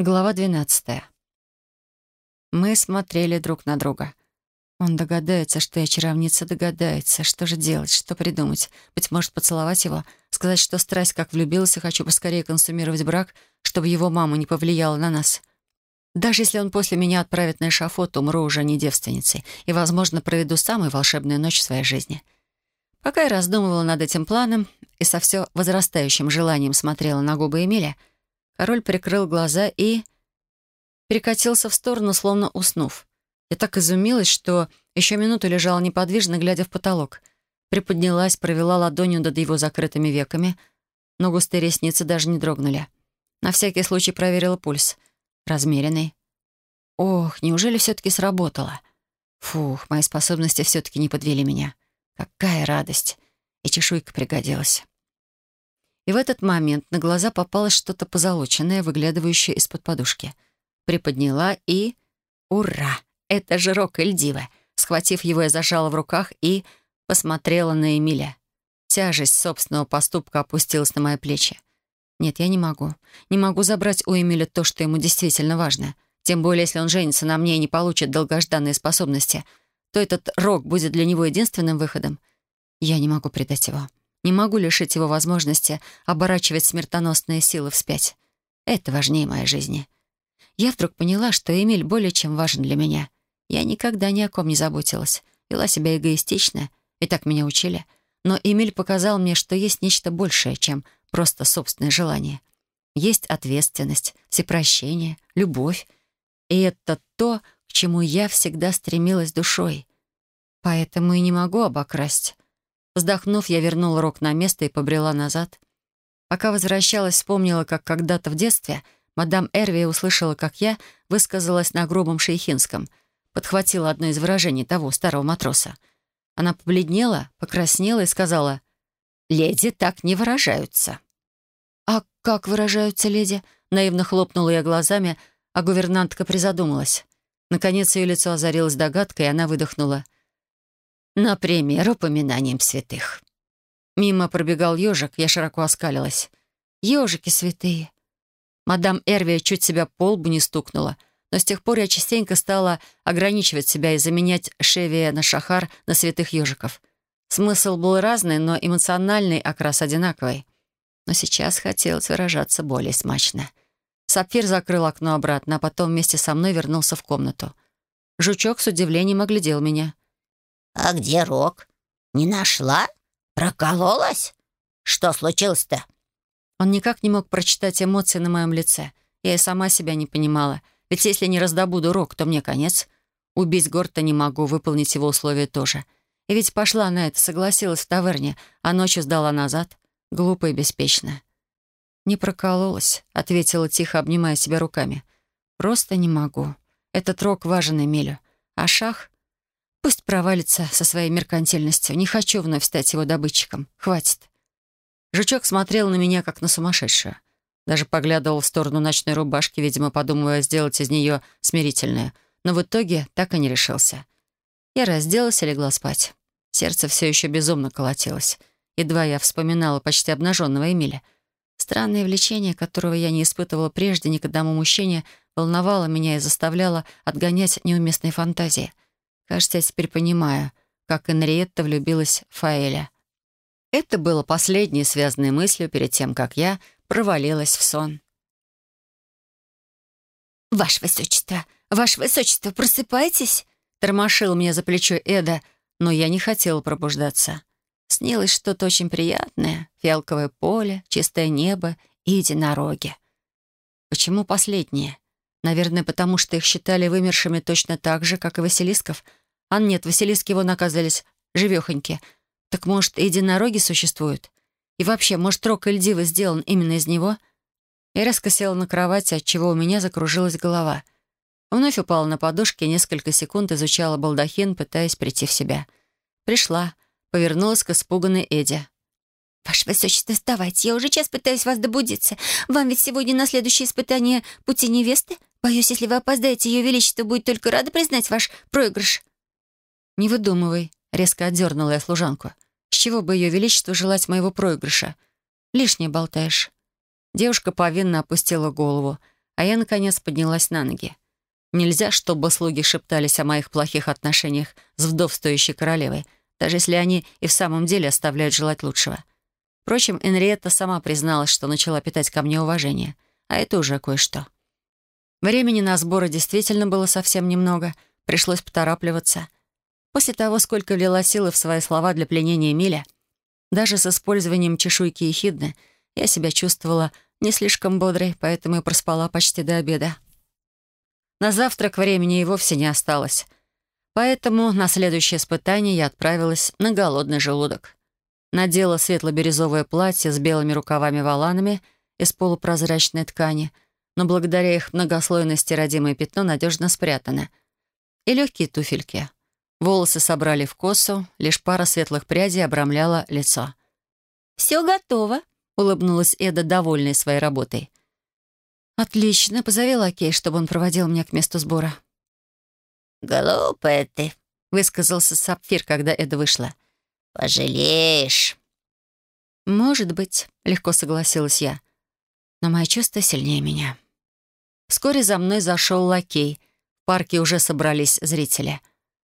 Глава двенадцатая. Мы смотрели друг на друга. Он догадается, что я чаровница, догадается. Что же делать, что придумать? Быть может, поцеловать его? Сказать, что страсть как влюбилась и хочу поскорее консумировать брак, чтобы его мама не повлияла на нас? Даже если он после меня отправит на эшафот, умру уже не девственницей и, возможно, проведу самую волшебную ночь в своей жизни. Пока я раздумывала над этим планом и со все возрастающим желанием смотрела на губы Эмиля, король прикрыл глаза и перекатился в сторону, словно уснув. Я так изумилась, что еще минуту лежала неподвижно, глядя в потолок. Приподнялась, провела ладонью над его закрытыми веками, но густые ресницы даже не дрогнули. На всякий случай проверила пульс. Размеренный. Ох, неужели все-таки сработало? Фух, мои способности все-таки не подвели меня. Какая радость! И чешуйка пригодилась. И в этот момент на глаза попалось что-то позолоченное, выглядывающее из-под подушки. Приподняла и... Ура! Это же Рок Эльдива. Схватив его, я зажала в руках и посмотрела на Эмиля. Тяжесть собственного поступка опустилась на мои плечи. Нет, я не могу. Не могу забрать у Эмиля то, что ему действительно важно. Тем более, если он женится на мне и не получит долгожданные способности, то этот Рок будет для него единственным выходом. Я не могу предать его. Не могу лишить его возможности оборачивать смертоносные силы вспять. Это важнее моей жизни. Я вдруг поняла, что Эмиль более чем важен для меня — я никогда ни о ком не заботилась, вела себя эгоистично, и так меня учили. Но Эмиль показал мне, что есть нечто большее, чем просто собственное желание. Есть ответственность, всепрощение, любовь. И это то, к чему я всегда стремилась душой. Поэтому и не могу обокрасть. Вздохнув, я вернула рог на место и побрела назад. Пока возвращалась, вспомнила, как когда-то в детстве мадам Эрви услышала, как я высказалась на грубом шейхинском — подхватила одно из выражений того старого матроса. Она побледнела, покраснела и сказала, «Леди так не выражаются». «А как выражаются леди?» Наивно хлопнула я глазами, а гувернантка призадумалась. Наконец ее лицо озарилось догадкой, и она выдохнула. «Например, упоминанием святых». Мимо пробегал ежик, я широко оскалилась. «Ежики святые». Мадам Эрвия чуть себя по лбу не стукнула — но с тех пор я частенько стала ограничивать себя и заменять Шевия на Шахар на святых ежиков. Смысл был разный, но эмоциональный окрас одинаковый. Но сейчас хотелось выражаться более смачно. Сапфир закрыл окно обратно, а потом вместе со мной вернулся в комнату. Жучок с удивлением оглядел меня. «А где Рок? Не нашла? Прокололась? Что случилось-то?» Он никак не мог прочитать эмоции на моем лице. Я и сама себя не понимала — ведь если не раздобуду рог, то мне конец. Убить Горта не могу, выполнить его условия тоже. И ведь пошла на это, согласилась в таверне, а ночью сдала назад. Глупо и беспечно. «Не прокололась», — ответила тихо, обнимая себя руками. «Просто не могу. Этот рог важен Эмилю. А шах? Пусть провалится со своей меркантильностью. Не хочу вновь стать его добытчиком. Хватит». Жучок смотрел на меня, как на сумасшедшую. Даже поглядывал в сторону ночной рубашки, видимо, подумывая сделать из нее смирительную. Но в итоге так и не решился. Я разделась и легла спать. Сердце все еще безумно колотилось. Едва я вспоминала почти обнаженного Эмиля. Странное влечение, которого я не испытывала прежде ни к одному мужчине, волновало меня и заставляло отгонять неуместные фантазии. Кажется, я теперь понимаю, как Энриетта влюбилась в Фаэля. Это было последней связанной мыслью перед тем, как я провалилась в сон. «Ваше Высочество! Ваше Высочество, просыпайтесь!» Тормошил меня за плечо Эда, но я не хотела пробуждаться. Снилось что-то очень приятное. Фиалковое поле, чистое небо и единороги. Почему последние? Наверное, потому что их считали вымершими точно так же, как и Василисков. А нет, Василиски вон оказались живехоньки. Так, может, единороги существуют? И вообще, может, рог Эльдивы сделан именно из него? Я резко села на кровати, отчего у меня закружилась голова. Вновь упала на подушке и несколько секунд изучала балдахин, пытаясь прийти в себя. Пришла, повернулась к испуганной Эде. «Ваше Высочество, вставайте, я уже час пытаюсь вас добудиться. Вам ведь сегодня на следующее испытание пути невесты? Боюсь, если вы опоздаете, Ее Величество будет только рада признать ваш проигрыш». «Не выдумывай», — резко отдернула я служанку. С чего бы ее величество желать моего проигрыша? Лишнее болтаешь». Девушка повинно опустила голову, а я, наконец, поднялась на ноги. Нельзя, чтобы слуги шептались о моих плохих отношениях с вдовствующей королевой, даже если они и в самом деле оставляют желать лучшего. Впрочем, Энриетта сама призналась, что начала питать ко мне уважение, а это уже кое-что. Времени на сборы действительно было совсем немного, пришлось поторапливаться. После того, сколько влила силы в свои слова для пленения Миля, даже с использованием чешуйки и хидны, я себя чувствовала не слишком бодрой, поэтому и проспала почти до обеда. На завтрак времени и вовсе не осталось. Поэтому на следующее испытание я отправилась на голодный желудок. Надела светло-бирюзовое платье с белыми рукавами-воланами из полупрозрачной ткани, но благодаря их многослойности родимое пятно надежно спрятано. И легкие туфельки. Волосы собрали в косу, лишь пара светлых прядей обрамляла лицо. «Все готово», — улыбнулась Эда, довольная своей работой. «Отлично. Позови лакей, чтобы он проводил меня к месту сбора». «Глупая ты», — высказался Сапфир, когда Эда вышла. «Пожалеешь». «Может быть», — легко согласилась я. «Но мои чувства сильнее меня». Вскоре за мной зашел лакей. В парке уже собрались зрители.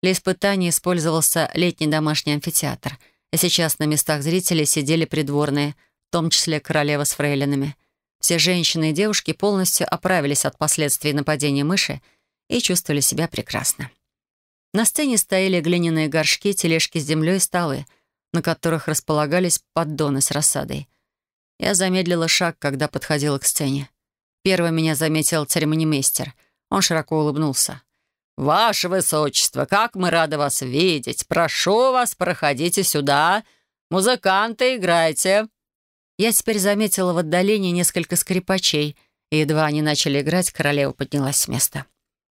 Для испытаний использовался летний домашний амфитеатр, и сейчас на местах зрителей сидели придворные, в том числе королева с фрейлинами — все женщины и девушки полностью оправились от последствий нападения мыши и чувствовали себя прекрасно. На сцене стояли глиняные горшки, тележки с землей и столы, на которых располагались поддоны с рассадой. Я замедлила шаг, когда подходила к сцене. Первым меня заметил церемонимейстер. Он широко улыбнулся. «Ваше Высочество, как мы рады вас видеть! Прошу вас, проходите сюда. Музыканты, играйте!» Я теперь заметила в отдалении несколько скрипачей, и едва они начали играть, королева поднялась с места.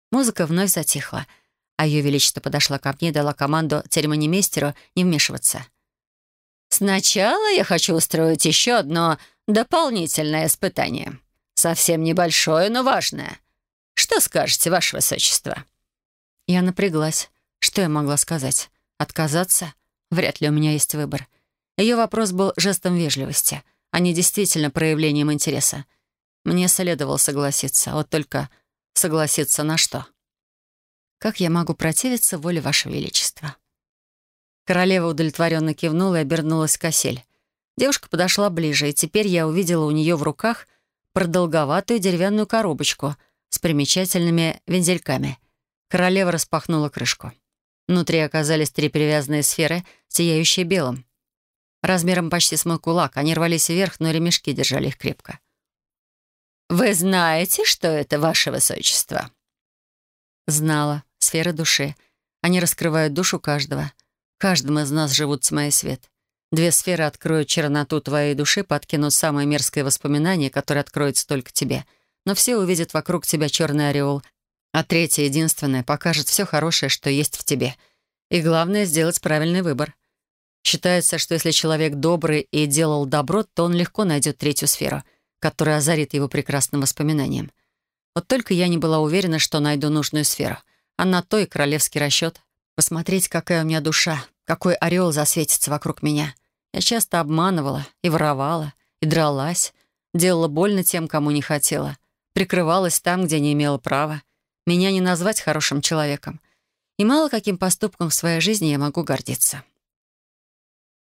Музыка вновь затихла, а Ее Величество подошла ко мне и дала команду церемонимейстеру не вмешиваться. «Сначала я хочу устроить еще одно дополнительное испытание. Совсем небольшое, но важное. Что скажете, Ваше Высочество?» Я напряглась. Что я могла сказать? Отказаться? Вряд ли у меня есть выбор. Ее вопрос был жестом вежливости — а не действительно проявлением интереса. Мне следовало согласиться, вот только согласиться на что? Как я могу противиться воле Вашего Величества? Королева удовлетворенно кивнула и обернулась к осель. Девушка подошла ближе, и теперь я увидела у нее в руках продолговатую деревянную коробочку с примечательными вензельками. Королева распахнула крышку. Внутри оказались три привязанные сферы, сияющие белым размером почти с мой кулак. Они рвались вверх, но ремешки держали их крепко. «Вы знаете, что это, ваше высочество?» Знала. Сферы души. Они раскрывают душу каждого. В каждом из нас живут тьма и свет. Две сферы откроют черноту твоей души, подкинут самое мерзкое воспоминание, которое откроется только тебе. Но все увидят вокруг тебя черный ореол, а третье, единственное, покажет все хорошее, что есть в тебе. И главное — сделать правильный выбор — Считается, что если человек добрый и делал добро, то он легко найдет третью сферу, которая озарит его прекрасным воспоминанием. Вот только я не была уверена, что найду нужную сферу. А на то и королевский расчет. Посмотреть, какая у меня душа, какой орел засветится вокруг меня. Я часто обманывала и воровала, и дралась, делала больно тем, кому не хотела, прикрывалась там, где не имела права. Меня не назвать хорошим человеком. И мало каким поступком в своей жизни я могу гордиться.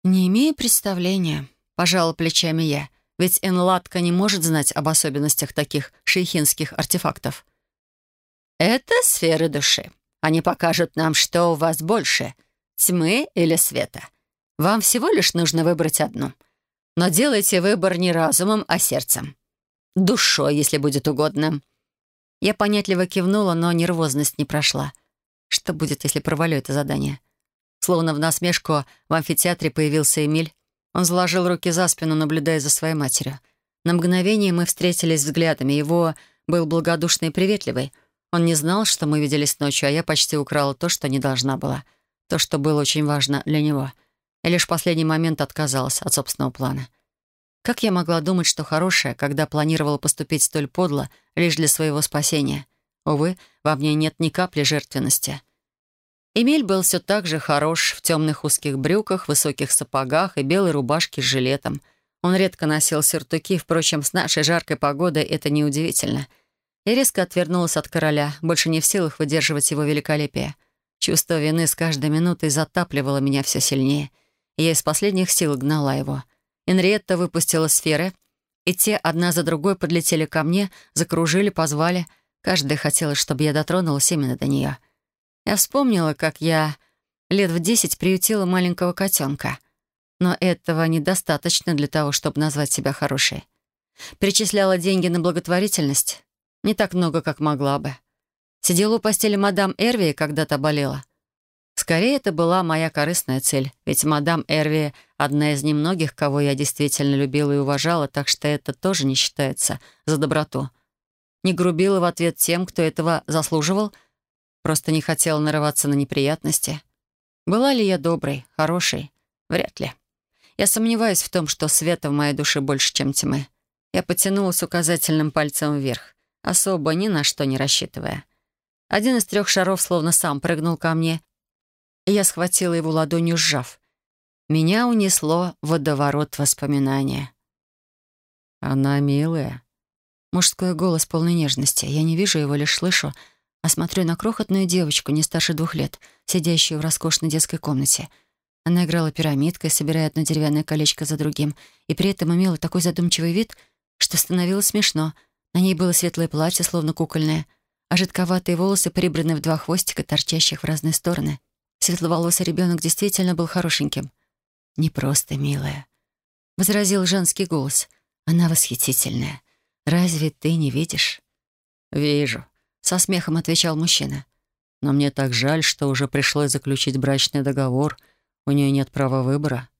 «Не имею представления», — пожала плечами я, ведь Энлатка не может знать об особенностях таких шейхинских артефактов. «Это сферы души. Они покажут нам, что у вас больше — тьмы или света. Вам всего лишь нужно выбрать одну. Но делайте выбор не разумом, а сердцем. Душой, если будет угодно». Я понятливо кивнула, но нервозность не прошла. Что будет, если провалю это задание? Словно в насмешку в амфитеатре появился Эмиль. Он заложил руки за спину, наблюдая за своей матерью. На мгновение мы встретились взглядами. Его был благодушный и приветливый. Он не знал, что мы виделись ночью, а я почти украла то, что не должна была. То, что было очень важно для него. Я лишь в последний момент отказалась от собственного плана. Как я могла думать, что хорошее, когда планировала поступить столь подло лишь для своего спасения? Увы, во мне нет ни капли жертвенности. Эмиль был все так же хорош в темных узких брюках, высоких сапогах и белой рубашке с жилетом. Он редко носил сюртуки, впрочем, с нашей жаркой погодой это неудивительно. и резко отвернулась от короля, больше не в силах выдерживать его великолепие. Чувство вины с каждой минутой затапливало меня все сильнее, я из последних сил гнала его. Энриетта выпустила сферы, и те одна за другой подлетели ко мне, закружили, позвали. Каждая хотела, чтобы я дотронулась именно до нее. Я вспомнила, как я лет в десять приютила маленького котенка. Но этого недостаточно для того, чтобы назвать себя хорошей. Перечисляла деньги на благотворительность. Не так много, как могла бы. Сидела у постели мадам Эрви, когда-то болела. Скорее, это была моя корыстная цель, ведь мадам Эрви — одна из немногих, кого я действительно любила и уважала, так что это тоже не считается за доброту. Не грубила в ответ тем, кто этого заслуживал, просто не хотела нарываться на неприятности. Была ли я доброй, хорошей? Вряд ли. Я сомневаюсь в том, что света в моей душе больше, чем тьмы. Я потянулась указательным пальцем вверх, особо ни на что не рассчитывая. Один из трех шаров словно сам прыгнул ко мне, и я схватила его ладонью, сжав. Меня унесло водоворот воспоминания. «Она милая». Мужской голос полной нежности. Я не вижу его, лишь слышу, а смотрю на крохотную девочку, не старше двух лет, сидящую в роскошной детской комнате. Она играла пирамидкой, собирая одно деревянное колечко за другим, и при этом имела такой задумчивый вид, что становилось смешно. На ней было светлое платье, словно кукольное, а жидковатые волосы прибраны в два хвостика, торчащих в разные стороны. Светловолосый ребенок действительно был хорошеньким. «Не просто милая», — возразил женский голос. «Она восхитительная. Разве ты не видишь?» «Вижу», — со смехом отвечал мужчина. «Но мне так жаль, что уже пришлось заключить брачный договор. У нее нет права выбора».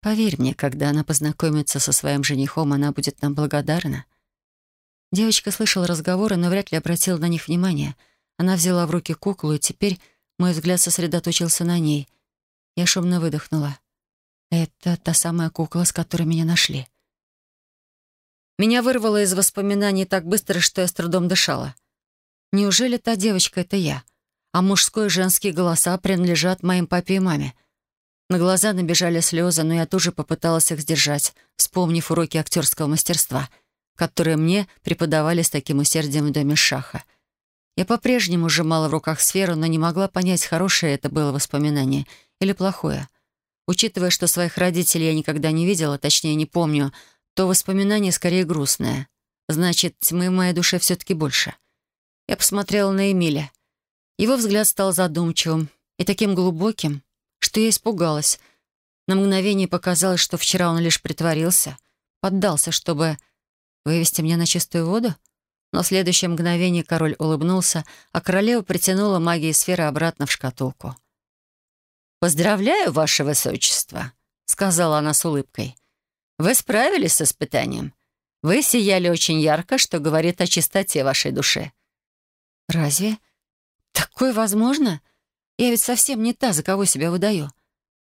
«Поверь мне, когда она познакомится со своим женихом, она будет нам благодарна». Девочка слышала разговоры, но вряд ли обратила на них внимание. Она взяла в руки куклу, и теперь мой взгляд сосредоточился на ней. Я шумно выдохнула. «Это та самая кукла, с которой меня нашли». Меня вырвало из воспоминаний так быстро, что я с трудом дышала. Неужели та девочка — это я? А мужской и женские голоса принадлежат моим папе и маме. На глаза набежали слезы, но я тут же попыталась их сдержать, вспомнив уроки актерского мастерства, которые мне преподавали с таким усердием в доме Шаха — я по-прежнему сжимала в руках сферу, но не могла понять, хорошее это было воспоминание или плохое. Учитывая, что своих родителей я никогда не видела, точнее, не помню, то воспоминание скорее грустное. Значит, тьмы в моей душе все-таки больше. Я посмотрела на Эмиля. Его взгляд стал задумчивым и таким глубоким, что я испугалась. На мгновение показалось, что вчера он лишь притворился, поддался, чтобы вывести меня на чистую воду. Но в следующее мгновение король улыбнулся, а королева притянула магией сферы обратно в шкатулку. «Поздравляю, ваше высочество», — сказала она с улыбкой. «Вы справились с испытанием. Вы сияли очень ярко, что говорит о чистоте вашей души». «Разве? Такое возможно? Я ведь совсем не та, за кого себя выдаю».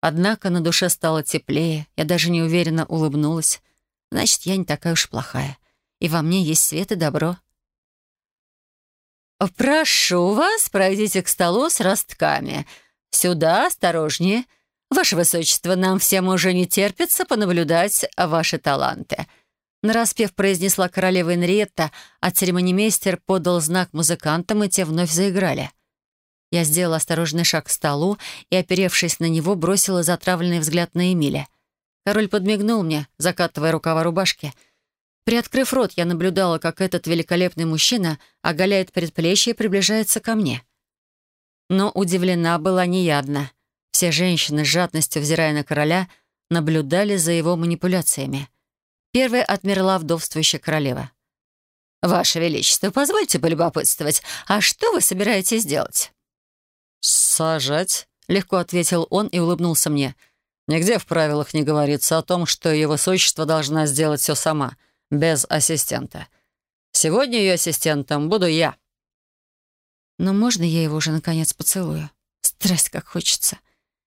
Однако на душе стало теплее, я даже неуверенно улыбнулась. Значит, я не такая уж плохая. И во мне есть свет и добро. «Прошу вас, пройдите к столу с ростками. Сюда, осторожнее. Ваше Высочество, нам всем уже не терпится понаблюдать ваши таланты». Нараспев произнесла королева Энриетта, а церемонимейстер подал знак музыкантам, и те вновь заиграли. Я сделала осторожный шаг к столу и, оперевшись на него, бросила затравленный взгляд на Эмиля. Король подмигнул мне, закатывая рукава рубашки — Приоткрыв рот, я наблюдала, как этот великолепный мужчина оголяет предплечье и приближается ко мне. Но удивлена была не я одна. Все женщины, с жадностью взирая на короля, наблюдали за его манипуляциями. Первая отмерла вдовствующая королева. «Ваше Величество, позвольте полюбопытствовать, а что вы собираетесь делать?» «Сажать», — легко ответил он и улыбнулся мне. «Нигде в правилах не говорится о том, что его высочество должна сделать все сама» без ассистента. Сегодня ее ассистентом буду я». «Но можно я его уже, наконец, поцелую? Страсть как хочется».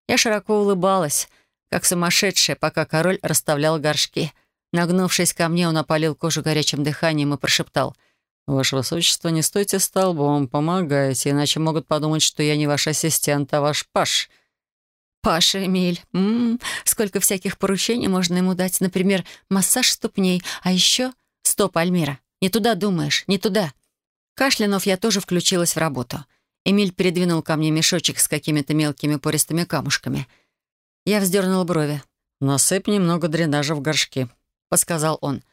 Я широко улыбалась, как сумасшедшая, пока король расставлял горшки. Нагнувшись ко мне, он опалил кожу горячим дыханием и прошептал. «Ваше высочество, не стойте столбом, помогайте, иначе могут подумать, что я не ваш ассистент, а ваш паш». Паша Эмиль. М -м, сколько всяких поручений можно ему дать. Например, массаж ступней. А еще... Стоп, Альмира. Не туда думаешь, не туда. Кашлянув, я тоже включилась в работу. Эмиль передвинул ко мне мешочек с какими-то мелкими пористыми камушками. Я вздернула брови. «Насыпь немного дренажа в горшки», — подсказал он.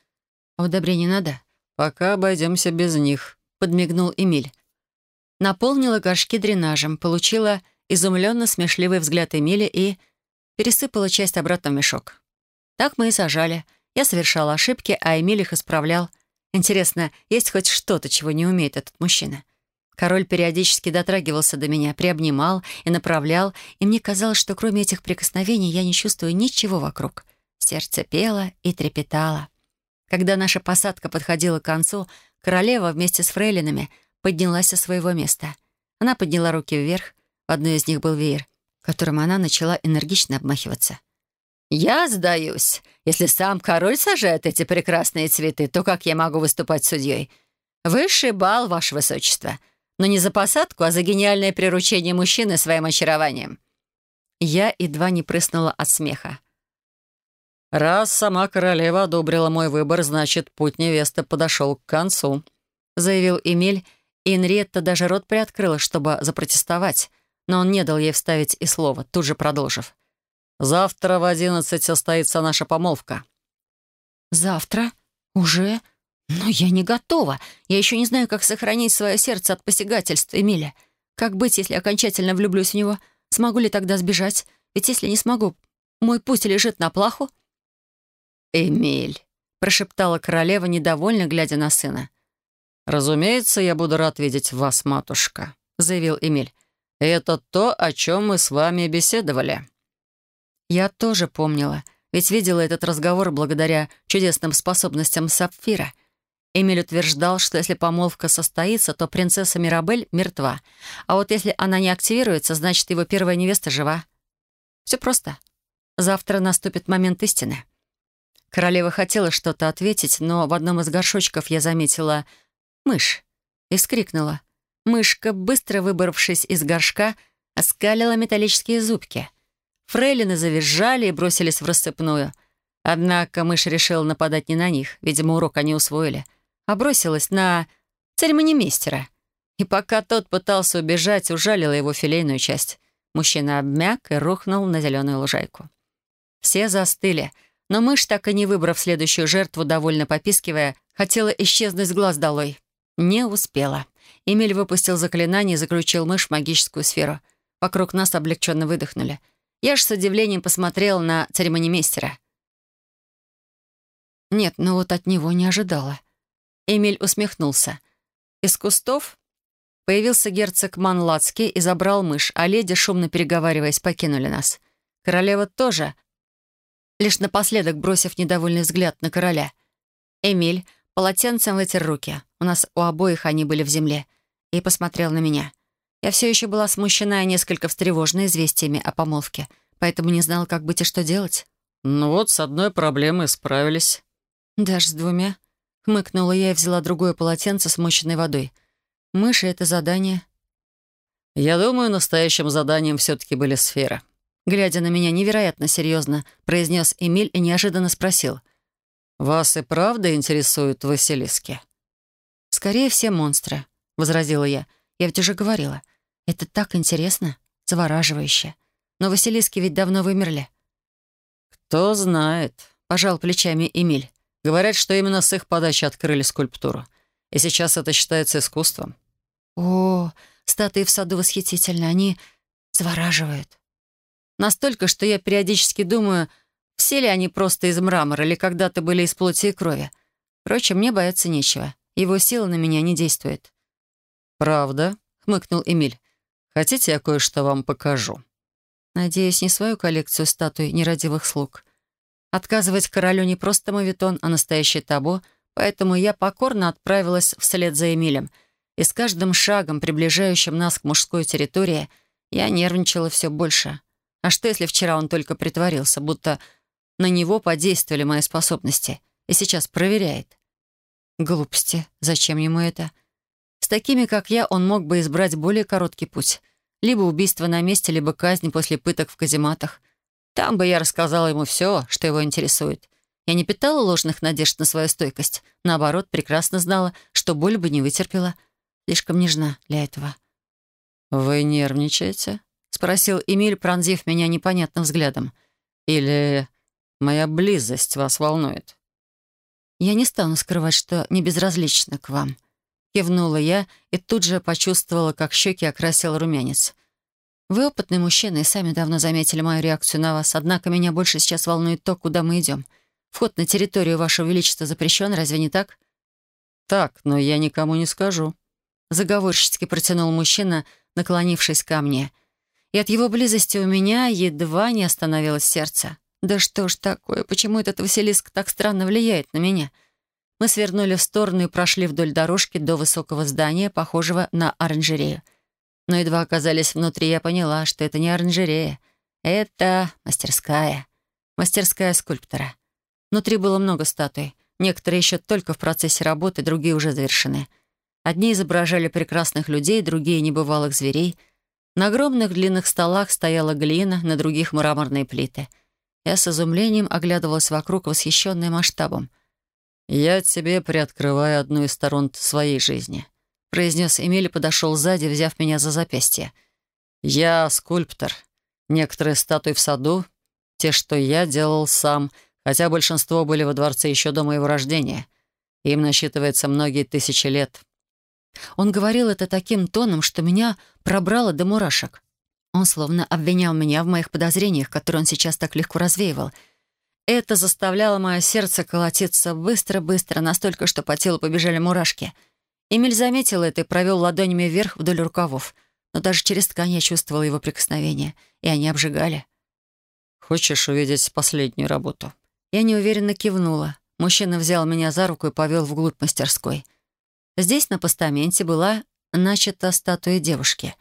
«А удобрений надо?» «Пока обойдемся без них», — подмигнул Эмиль. Наполнила горшки дренажем, получила изумленно смешливый взгляд Эмиля и пересыпала часть обратно в мешок. Так мы и сажали. Я совершала ошибки, а Эмиль их исправлял. Интересно, есть хоть что-то, чего не умеет этот мужчина? Король периодически дотрагивался до меня, приобнимал и направлял, и мне казалось, что кроме этих прикосновений я не чувствую ничего вокруг. Сердце пело и трепетало. Когда наша посадка подходила к концу, королева вместе с фрейлинами поднялась со своего места. Она подняла руки вверх, в одной из них был веер, которым она начала энергично обмахиваться. «Я сдаюсь. Если сам король сажает эти прекрасные цветы, то как я могу выступать судьей? Высший бал, ваше высочество. Но не за посадку, а за гениальное приручение мужчины своим очарованием». Я едва не прыснула от смеха. «Раз сама королева одобрила мой выбор, значит, путь невесты подошел к концу», заявил Эмиль, и Энриетта даже рот приоткрыла, чтобы запротестовать, но он не дал ей вставить и слова, тут же продолжив. Завтра в одиннадцать состоится наша помолвка». «Завтра? Уже? Но я не готова. Я еще не знаю, как сохранить свое сердце от посягательств Эмиля. Как быть, если окончательно влюблюсь в него? Смогу ли тогда сбежать? Ведь если не смогу, мой путь лежит на плаху». «Эмиль», — прошептала королева, недовольно глядя на сына. «Разумеется, я буду рад видеть вас, матушка», — заявил Эмиль. «Это то, о чем мы с вами беседовали». Я тоже помнила, ведь видела этот разговор благодаря чудесным способностям Сапфира. Эмиль утверждал, что если помолвка состоится, то принцесса Мирабель мертва, а вот если она не активируется, значит, его первая невеста жива. Все просто. Завтра наступит момент истины. Королева хотела что-то ответить, но в одном из горшочков я заметила мышь и вскрикнула. Мышка, быстро выбравшись из горшка, оскалила металлические зубки — Фрейлины завизжали и бросились в рассыпную. Однако мышь решила нападать не на них, видимо, урок они усвоили, а бросилась на церемонимейстера. И пока тот пытался убежать, ужалила его филейную часть. Мужчина обмяк и рухнул на зеленую лужайку. Все застыли, но мышь, так и не выбрав следующую жертву, довольно попискивая, хотела исчезнуть с глаз долой. Не успела. Эмиль выпустил заклинание и заключил мышь в магическую сферу. Вокруг нас облегченно выдохнули — я ж с удивлением посмотрел на церемонимейстера. Нет, ну вот от него не ожидала. Эмиль усмехнулся. Из кустов появился герцог Манлацкий и забрал мышь, а леди, шумно переговариваясь, покинули нас. Королева тоже, лишь напоследок бросив недовольный взгляд на короля. Эмиль полотенцем вытер руки. У нас у обоих они были в земле. И посмотрел на меня. Я все еще была смущена и несколько встревожена известиями о помолвке, поэтому не знала, как быть и что делать. «Ну вот, с одной проблемой справились». «Даже с двумя?» — хмыкнула я и взяла другое полотенце с мощенной водой. «Мыши — это задание». «Я думаю, настоящим заданием все-таки были сферы». Глядя на меня невероятно серьезно, произнес Эмиль и неожиданно спросил. «Вас и правда интересуют Василиски?» «Скорее все монстры», — возразила я. «Я ведь уже говорила. Это так интересно, завораживающе. Но Василиски ведь давно вымерли. «Кто знает», — пожал плечами Эмиль. «Говорят, что именно с их подачи открыли скульптуру. И сейчас это считается искусством». «О, статуи в саду восхитительны. Они завораживают. Настолько, что я периодически думаю, все ли они просто из мрамора или когда-то были из плоти и крови. Впрочем, мне бояться нечего. Его сила на меня не действует». «Правда?» — хмыкнул Эмиль. Хотите, я кое-что вам покажу?» Надеюсь, не свою коллекцию статуй нерадивых слуг. Отказывать королю не просто мавитон, а настоящее табу, поэтому я покорно отправилась вслед за Эмилем. И с каждым шагом, приближающим нас к мужской территории, я нервничала все больше. А что, если вчера он только притворился, будто на него подействовали мои способности, и сейчас проверяет? Глупости. Зачем ему это? С такими, как я, он мог бы избрать более короткий путь. Либо убийство на месте, либо казнь после пыток в казематах. Там бы я рассказала ему все, что его интересует. Я не питала ложных надежд на свою стойкость. Наоборот, прекрасно знала, что боль бы не вытерпела. слишком нежна для этого. «Вы нервничаете?» — спросил Эмиль, пронзив меня непонятным взглядом. «Или моя близость вас волнует?» «Я не стану скрывать, что не безразлична к вам», — кивнула я и тут же почувствовала, как щеки окрасил румянец. «Вы опытный мужчина и сами давно заметили мою реакцию на вас, однако меня больше сейчас волнует то, куда мы идем. Вход на территорию Вашего Величества запрещен, разве не так?» «Так, но я никому не скажу», — заговорщицки протянул мужчина, наклонившись ко мне. И от его близости у меня едва не остановилось сердце. «Да что ж такое? Почему этот Василиск так странно влияет на меня?» Мы свернули в сторону и прошли вдоль дорожки до высокого здания, похожего на оранжерею. Но едва оказались внутри, я поняла, что это не оранжерея. Это мастерская. Мастерская скульптора. Внутри было много статуй. Некоторые еще только в процессе работы, другие уже завершены. Одни изображали прекрасных людей, другие — небывалых зверей. На огромных длинных столах стояла глина, на других — мраморные плиты. Я с изумлением оглядывалась вокруг, восхищенная масштабом. «Я тебе приоткрываю одну из сторон своей жизни», — произнес Эмиль и подошел сзади, взяв меня за запястье. «Я скульптор. Некоторые статуи в саду, те, что я делал сам — хотя большинство были во дворце еще до моего рождения. Им насчитывается многие тысячи лет. Он говорил это таким тоном, что меня пробрало до мурашек. Он словно обвинял меня в моих подозрениях, которые он сейчас так легко развеивал. Это заставляло мое сердце колотиться быстро-быстро, настолько, что по телу побежали мурашки. Эмиль заметил это и провел ладонями вверх вдоль рукавов. Но даже через ткань я чувствовала его прикосновения, и они обжигали. «Хочешь увидеть последнюю работу?» Я неуверенно кивнула. Мужчина взял меня за руку и повел вглубь мастерской. Здесь на постаменте была начата статуя девушки.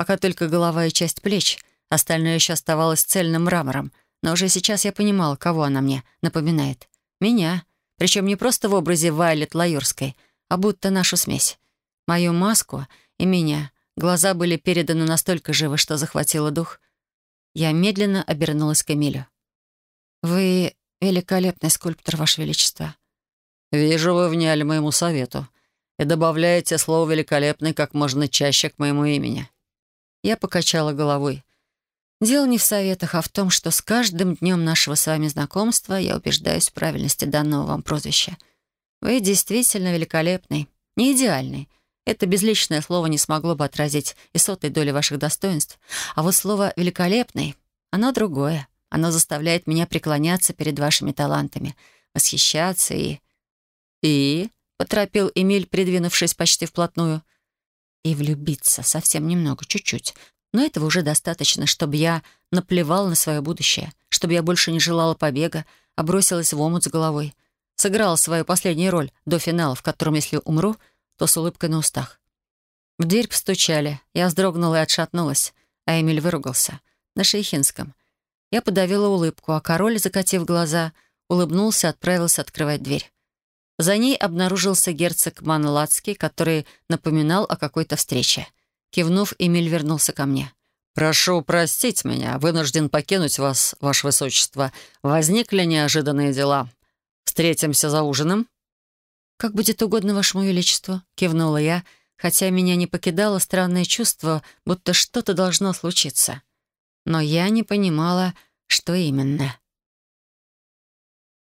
Пока только голова и часть плеч, остальное еще оставалось цельным мрамором. Но уже сейчас я понимала, кого она мне напоминает. Меня. Причем не просто в образе Вайлет Лаюрской, а будто нашу смесь. Мою маску и меня. Глаза были переданы настолько живо, что захватило дух. Я медленно обернулась к Эмилю. «Вы «Великолепный скульптор, Ваше Величество». «Вижу, вы вняли моему совету и добавляете слово «великолепный» как можно чаще к моему имени». Я покачала головой. Дело не в советах, а в том, что с каждым днем нашего с вами знакомства я убеждаюсь в правильности данного вам прозвища. Вы действительно великолепный, не идеальный. Это безличное слово не смогло бы отразить и сотой доли ваших достоинств. А вот слово «великолепный» — оно другое. Оно заставляет меня преклоняться перед вашими талантами, восхищаться и... «И?» — поторопил Эмиль, придвинувшись почти вплотную. «И влюбиться совсем немного, чуть-чуть. Но этого уже достаточно, чтобы я наплевала на свое будущее, чтобы я больше не желала побега, а бросилась в омут с головой. Сыграла свою последнюю роль до финала, в котором, если умру, то с улыбкой на устах. В дверь постучали. Я вздрогнула и отшатнулась, а Эмиль выругался. На шейхинском. Я подавила улыбку, а король, закатив глаза, улыбнулся и отправился открывать дверь. За ней обнаружился герцог Манлацкий, который напоминал о какой-то встрече. Кивнув, Эмиль вернулся ко мне. «Прошу простить меня, вынужден покинуть вас, ваше высочество. Возникли неожиданные дела. Встретимся за ужином?» «Как будет угодно вашему величеству», — кивнула я, хотя меня не покидало странное чувство, будто что-то должно случиться но я не понимала, что именно.